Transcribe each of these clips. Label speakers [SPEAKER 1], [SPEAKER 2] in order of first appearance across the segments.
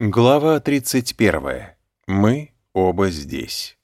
[SPEAKER 1] Глава 31. Мы оба здесь.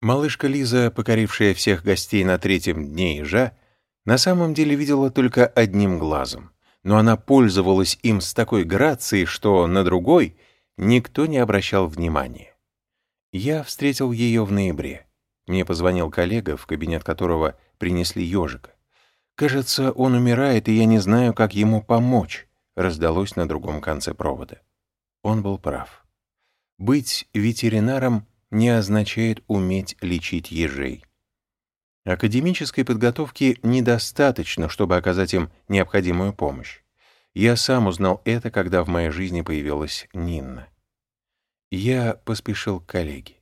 [SPEAKER 1] Малышка Лиза, покорившая всех гостей на третьем дне ежа, на самом деле видела только одним глазом, но она пользовалась им с такой грацией, что на другой никто не обращал внимания. Я встретил ее в ноябре. Мне позвонил коллега, в кабинет которого принесли ежика. «Кажется, он умирает, и я не знаю, как ему помочь», раздалось на другом конце провода. Он был прав. Быть ветеринаром не означает уметь лечить ежей. Академической подготовки недостаточно, чтобы оказать им необходимую помощь. Я сам узнал это, когда в моей жизни появилась Нинна. Я поспешил к коллеге.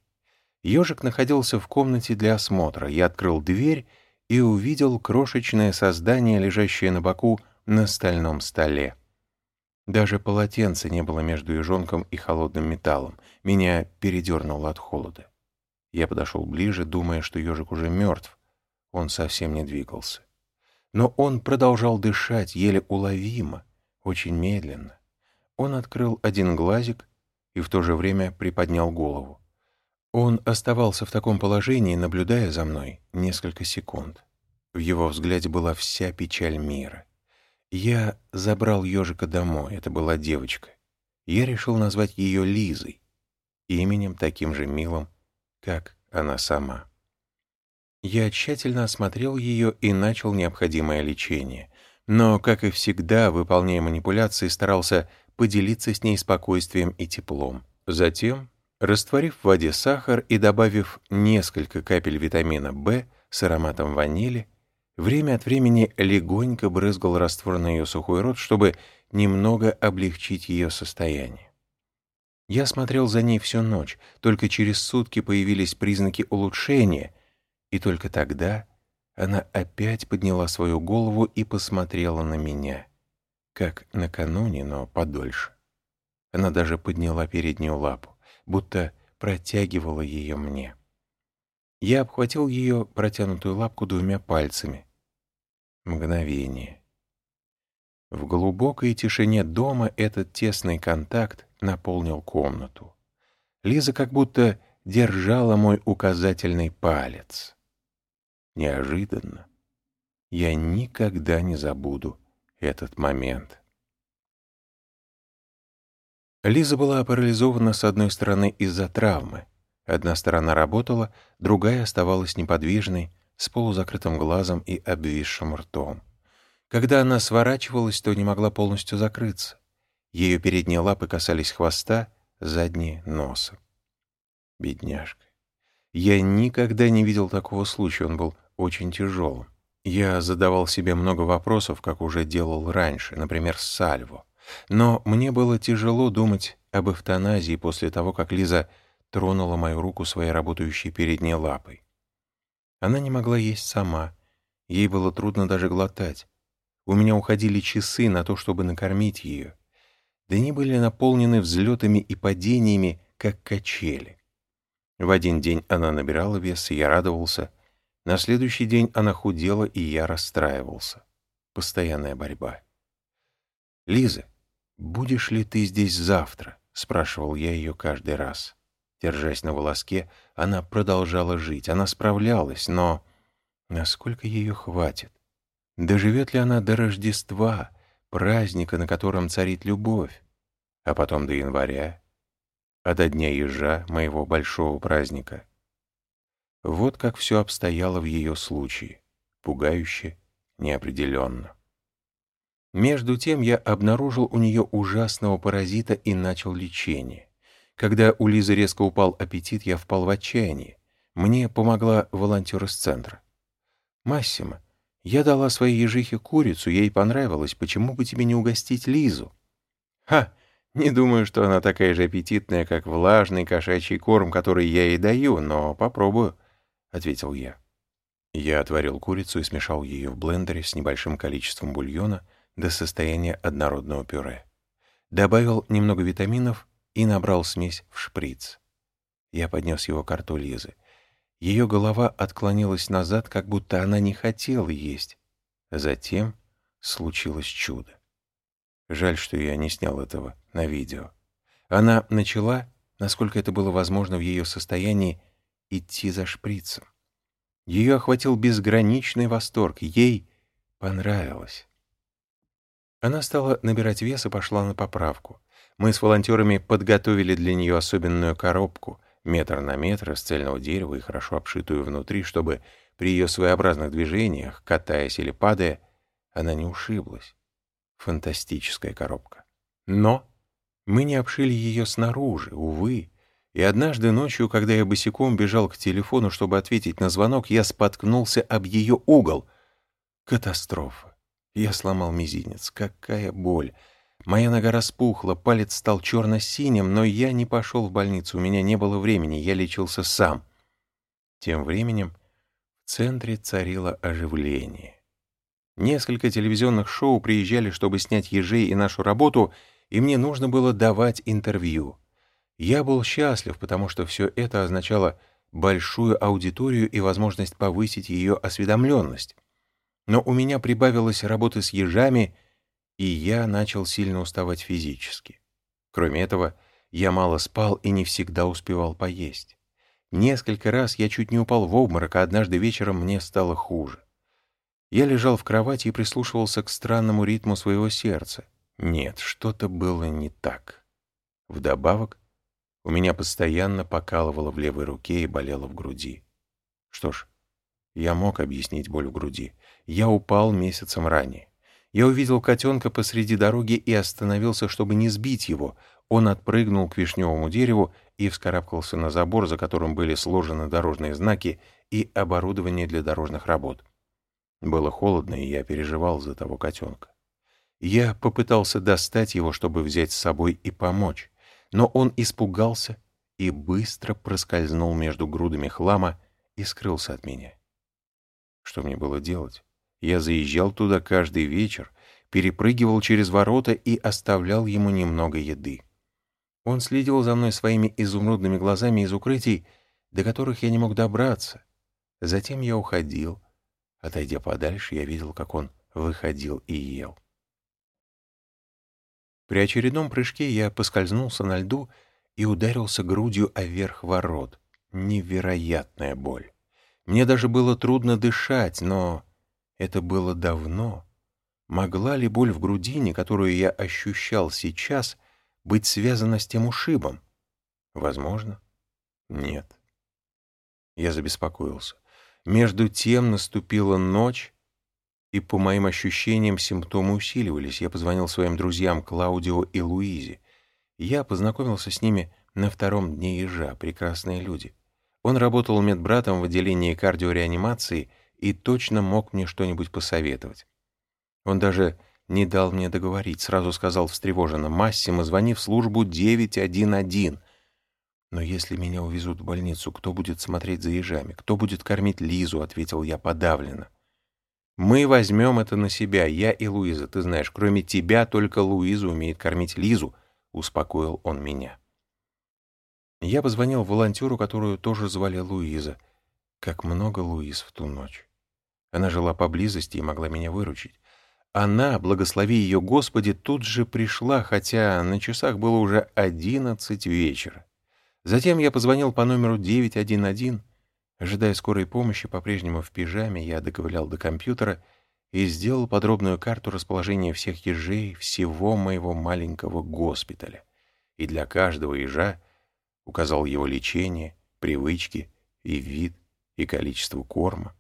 [SPEAKER 1] Ежик находился в комнате для осмотра. Я открыл дверь и увидел крошечное создание, лежащее на боку на стальном столе. Даже полотенца не было между ежонком и холодным металлом. Меня передернуло от холода. Я подошел ближе, думая, что ежик уже мертв. Он совсем не двигался. Но он продолжал дышать еле уловимо, очень медленно. Он открыл один глазик и в то же время приподнял голову. Он оставался в таком положении, наблюдая за мной несколько секунд. В его взгляде была вся печаль мира. Я забрал ежика домой, это была девочка. Я решил назвать ее Лизой, именем таким же милым, как она сама. Я тщательно осмотрел ее и начал необходимое лечение, но, как и всегда, выполняя манипуляции, старался поделиться с ней спокойствием и теплом. Затем, растворив в воде сахар и добавив несколько капель витамина В с ароматом ванили, Время от времени легонько брызгал раствор на ее сухой рот, чтобы немного облегчить ее состояние. Я смотрел за ней всю ночь, только через сутки появились признаки улучшения, и только тогда она опять подняла свою голову и посмотрела на меня, как накануне, но подольше. Она даже подняла переднюю лапу, будто протягивала ее мне. Я обхватил ее протянутую лапку двумя пальцами — Мгновение. В глубокой тишине дома этот тесный контакт наполнил комнату. Лиза как будто держала мой указательный палец. Неожиданно. Я никогда не забуду этот момент. Лиза была парализована с одной стороны из-за травмы. Одна сторона работала, другая оставалась неподвижной, с полузакрытым глазом и обвисшим ртом. Когда она сворачивалась, то не могла полностью закрыться. Ее передние лапы касались хвоста, задние — носа. Бедняжка. Я никогда не видел такого случая, он был очень тяжелым. Я задавал себе много вопросов, как уже делал раньше, например, с Сальво. Но мне было тяжело думать об эвтаназии после того, как Лиза тронула мою руку своей работающей передней лапой. Она не могла есть сама. Ей было трудно даже глотать. У меня уходили часы на то, чтобы накормить ее. Дни были наполнены взлетами и падениями, как качели. В один день она набирала вес, и я радовался. На следующий день она худела, и я расстраивался. Постоянная борьба. «Лиза, будешь ли ты здесь завтра?» — спрашивал я ее каждый раз. Держась на волоске, она продолжала жить, она справлялась, но насколько ее хватит? Доживет ли она до Рождества, праздника, на котором царит любовь, а потом до января, а до Дня Ежа, моего большого праздника? Вот как все обстояло в ее случае, пугающе, неопределенно. Между тем я обнаружил у нее ужасного паразита и начал лечение. Когда у Лизы резко упал аппетит, я впал в отчаяние. Мне помогла волонтер из центра. «Массимо, я дала своей ежихе курицу, ей понравилось. Почему бы тебе не угостить Лизу?» «Ха! Не думаю, что она такая же аппетитная, как влажный кошачий корм, который я ей даю, но попробую», — ответил я. Я отварил курицу и смешал ее в блендере с небольшим количеством бульона до состояния однородного пюре. Добавил немного витаминов и набрал смесь в шприц. Я поднес его к рту Лизы. Ее голова отклонилась назад, как будто она не хотела есть. Затем случилось чудо. Жаль, что я не снял этого на видео. Она начала, насколько это было возможно в ее состоянии, идти за шприцем. Ее охватил безграничный восторг. Ей понравилось. Она стала набирать вес и пошла на поправку. Мы с волонтерами подготовили для нее особенную коробку, метр на метр из цельного дерева и хорошо обшитую внутри, чтобы при ее своеобразных движениях, катаясь или падая, она не ушиблась. Фантастическая коробка. Но мы не обшили ее снаружи, увы. И однажды ночью, когда я босиком бежал к телефону, чтобы ответить на звонок, я споткнулся об ее угол. Катастрофа. Я сломал мизинец. Какая боль. Моя нога распухла, палец стал черно-синим, но я не пошел в больницу, у меня не было времени, я лечился сам. Тем временем в центре царило оживление. Несколько телевизионных шоу приезжали, чтобы снять ежей и нашу работу, и мне нужно было давать интервью. Я был счастлив, потому что все это означало большую аудиторию и возможность повысить ее осведомленность. Но у меня прибавилось работы с ежами, и я начал сильно уставать физически. Кроме этого, я мало спал и не всегда успевал поесть. Несколько раз я чуть не упал в обморок, а однажды вечером мне стало хуже. Я лежал в кровати и прислушивался к странному ритму своего сердца. Нет, что-то было не так. Вдобавок, у меня постоянно покалывало в левой руке и болело в груди. Что ж, я мог объяснить боль в груди. Я упал месяцем ранее. Я увидел котенка посреди дороги и остановился, чтобы не сбить его. Он отпрыгнул к вишневому дереву и вскарабкался на забор, за которым были сложены дорожные знаки и оборудование для дорожных работ. Было холодно, и я переживал за того котенка. Я попытался достать его, чтобы взять с собой и помочь но он испугался и быстро проскользнул между грудами хлама и скрылся от меня. Что мне было делать? Я заезжал туда каждый вечер, перепрыгивал через ворота и оставлял ему немного еды. Он следил за мной своими изумрудными глазами из укрытий, до которых я не мог добраться. Затем я уходил. Отойдя подальше, я видел, как он выходил и ел. При очередном прыжке я поскользнулся на льду и ударился грудью о верх ворот. Невероятная боль. Мне даже было трудно дышать, но это было давно. Могла ли боль в грудине, которую я ощущал сейчас, быть связана с тем ушибом? Возможно. Нет. Я забеспокоился. Между тем наступила ночь, и по моим ощущениям симптомы усиливались. Я позвонил своим друзьям Клаудио и Луизе. Я познакомился с ними на втором дне ежа, прекрасные люди. Он работал медбратом в отделении кардиореанимации и точно мог мне что-нибудь посоветовать. Он даже не дал мне договорить, сразу сказал встревоженно, «Массимо, звони в службу 911». «Но если меня увезут в больницу, кто будет смотреть за ежами? Кто будет кормить Лизу?» — ответил я подавленно. Мы возьмем это на себя, я и Луиза. Ты знаешь, кроме тебя только Луиза умеет кормить Лизу, — успокоил он меня. Я позвонил волонтеру, которую тоже звали Луиза. Как много Луиз в ту ночь. Она жила поблизости и могла меня выручить. Она, благослови ее Господи, тут же пришла, хотя на часах было уже одиннадцать вечера. Затем я позвонил по номеру 911, Ожидая скорой помощи, по-прежнему в пижаме, я доковылял до компьютера и сделал подробную карту расположения всех ежей всего моего маленького госпиталя. И для каждого ежа указал его лечение, привычки и вид, и количество корма.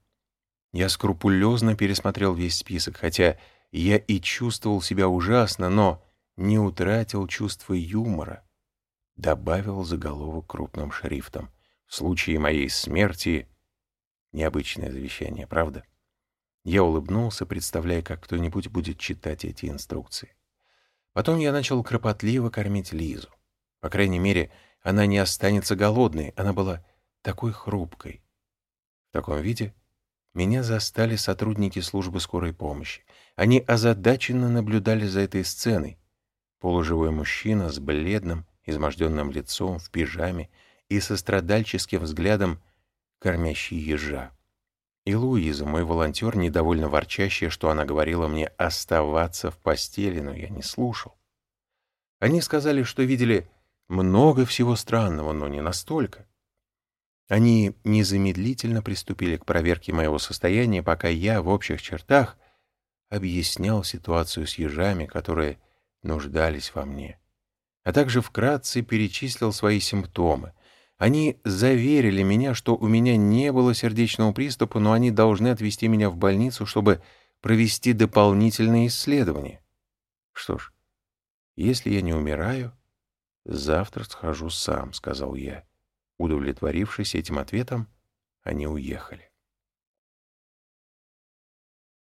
[SPEAKER 1] Я скрупулезно пересмотрел весь список, хотя я и чувствовал себя ужасно, но не утратил чувства юмора. Добавил заголовок крупным шрифтом — в случае моей смерти необычное завещание, правда? Я улыбнулся, представляя, как кто-нибудь будет читать эти инструкции. Потом я начал кропотливо кормить Лизу. По крайней мере, она не останется голодной, она была такой хрупкой. В таком виде меня застали сотрудники службы скорой помощи. Они озадаченно наблюдали за этой сценой. Полуживой мужчина с бледным, изможденным лицом, в пижаме, и со страдальческим взглядом кормящий ежа. И Луиза, мой волонтер, недовольно ворчащая, что она говорила мне оставаться в постели, но я не слушал. Они сказали, что видели много всего странного, но не настолько. Они незамедлительно приступили к проверке моего состояния, пока я в общих чертах объяснял ситуацию с ежами, которые нуждались во мне, а также вкратце перечислил свои симптомы. Они заверили меня, что у меня не было сердечного приступа, но они должны отвезти меня в больницу, чтобы провести дополнительные исследования. Что ж, если я не умираю, завтра схожу сам, — сказал я. Удовлетворившись этим ответом, они уехали.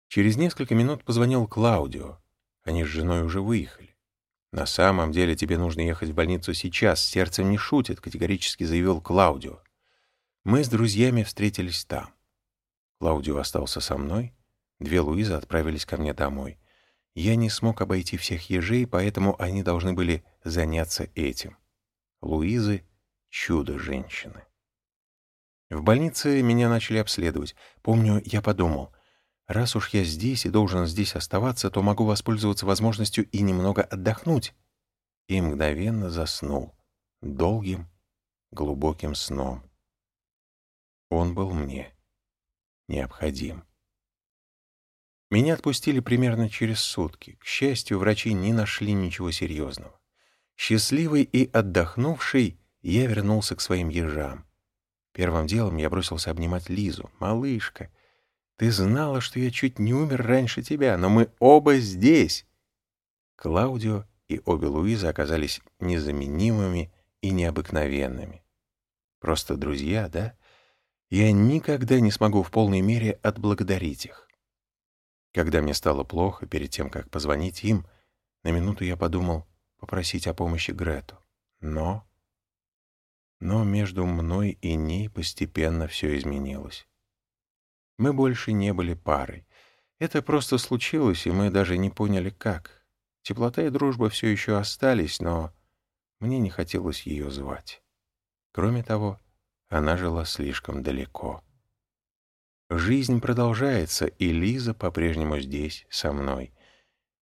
[SPEAKER 1] Через несколько минут позвонил Клаудио. Они с женой уже выехали. «На самом деле тебе нужно ехать в больницу сейчас, сердце не шутит», — категорически заявил Клаудио. Мы с друзьями встретились там. Клаудио остался со мной, две Луизы отправились ко мне домой. Я не смог обойти всех ежей, поэтому они должны были заняться этим. Луизы — чудо-женщины. В больнице меня начали обследовать. Помню, я подумал, Раз уж я здесь и должен здесь оставаться, то могу воспользоваться возможностью и немного отдохнуть. И мгновенно заснул. Долгим, глубоким сном. Он был мне необходим. Меня отпустили примерно через сутки. К счастью, врачи не нашли ничего серьезного. Счастливый и отдохнувший, я вернулся к своим ежам. Первым делом я бросился обнимать Лизу. «Малышка, ты знала, что я чуть не умер раньше тебя, но мы оба здесь. Клаудио и обе Луизы оказались незаменимыми и необыкновенными. Просто друзья, да? Я никогда не смогу в полной мере отблагодарить их. Когда мне стало плохо, перед тем, как позвонить им, на минуту я подумал попросить о помощи Грету. Но... Но между мной и ней постепенно все изменилось. Мы больше не были парой. Это просто случилось, и мы даже не поняли, как. Теплота и дружба все еще остались, но мне не хотелось ее звать. Кроме того, она жила слишком далеко. Жизнь продолжается, и Лиза по-прежнему здесь, со мной.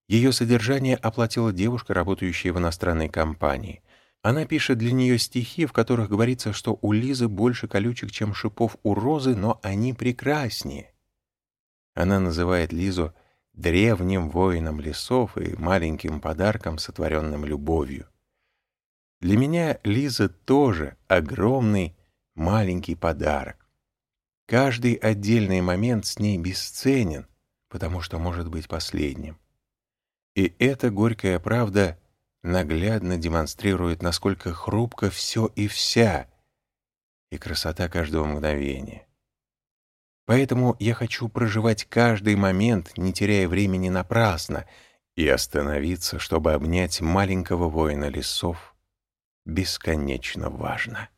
[SPEAKER 1] Ее содержание оплатила девушка, работающая в иностранной компании — она пишет для нее стихи, в которых говорится, что у Лизы больше колючек, чем шипов у розы, но они прекраснее. Она называет Лизу древним воином лесов и маленьким подарком, сотворенным любовью. Для меня Лиза тоже огромный маленький подарок. Каждый отдельный момент с ней бесценен, потому что может быть последним. И эта горькая правда наглядно демонстрирует, насколько хрупко все и вся, и красота каждого мгновения. Поэтому я хочу проживать каждый момент, не теряя времени напрасно, и остановиться, чтобы обнять маленького воина лесов, бесконечно важно.